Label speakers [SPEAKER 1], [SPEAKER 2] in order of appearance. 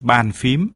[SPEAKER 1] bàn phím.